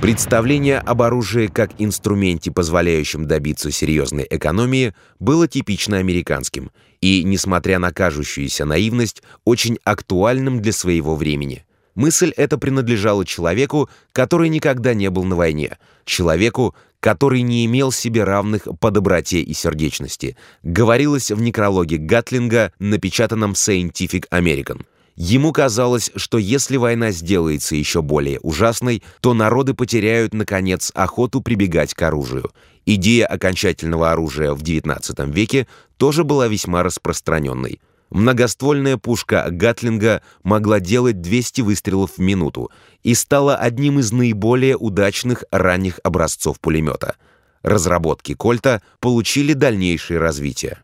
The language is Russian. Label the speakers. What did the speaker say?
Speaker 1: Представление об оружии как инструменте, позволяющем добиться серьезной экономии, было типично американским и, несмотря на кажущуюся наивность, очень актуальным для своего времени. Мысль эта принадлежала человеку, который никогда не был на войне, человеку, который не имел себе равных по доброте и сердечности, говорилось в некрологе Гатлинга, напечатанном Scientific American. Ему казалось, что если война сделается еще более ужасной, то народы потеряют, наконец, охоту прибегать к оружию. Идея окончательного оружия в XIX веке тоже была весьма распространенной. Многоствольная пушка Гатлинга могла делать 200 выстрелов в минуту и стала одним из наиболее удачных ранних образцов пулемета. Разработки Кольта получили дальнейшее развитие.